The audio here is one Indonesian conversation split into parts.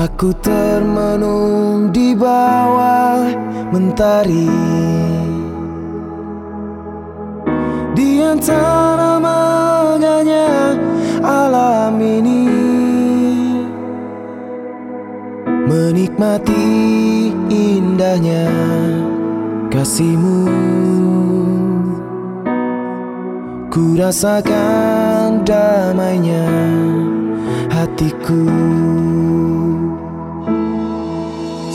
Aku termenung di bawah mentari. Di antara megahnya alam ini. Menikmati indahnya kasihmu. Ku rasakan damainya hatiku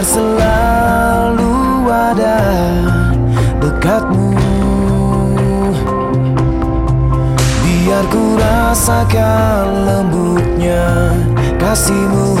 Agar selalu ada dekatmu. Biar ku rasakan lembutnya kasihmu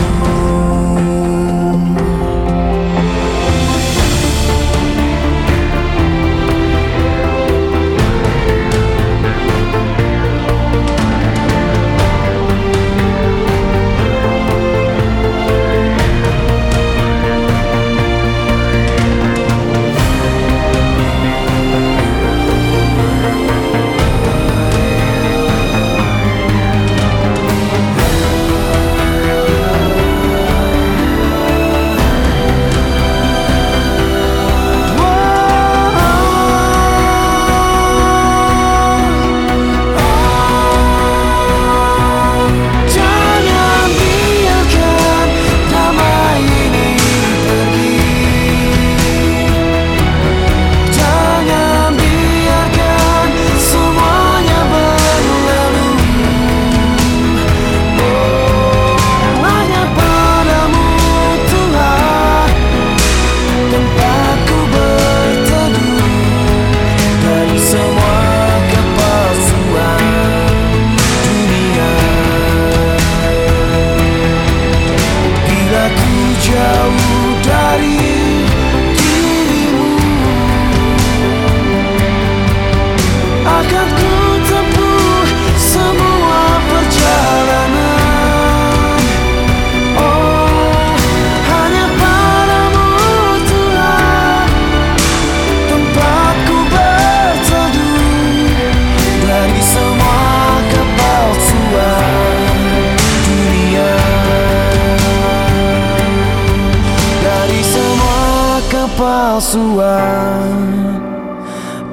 kepalsuan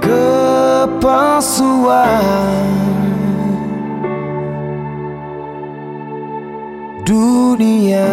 Kepalsuan. Dunia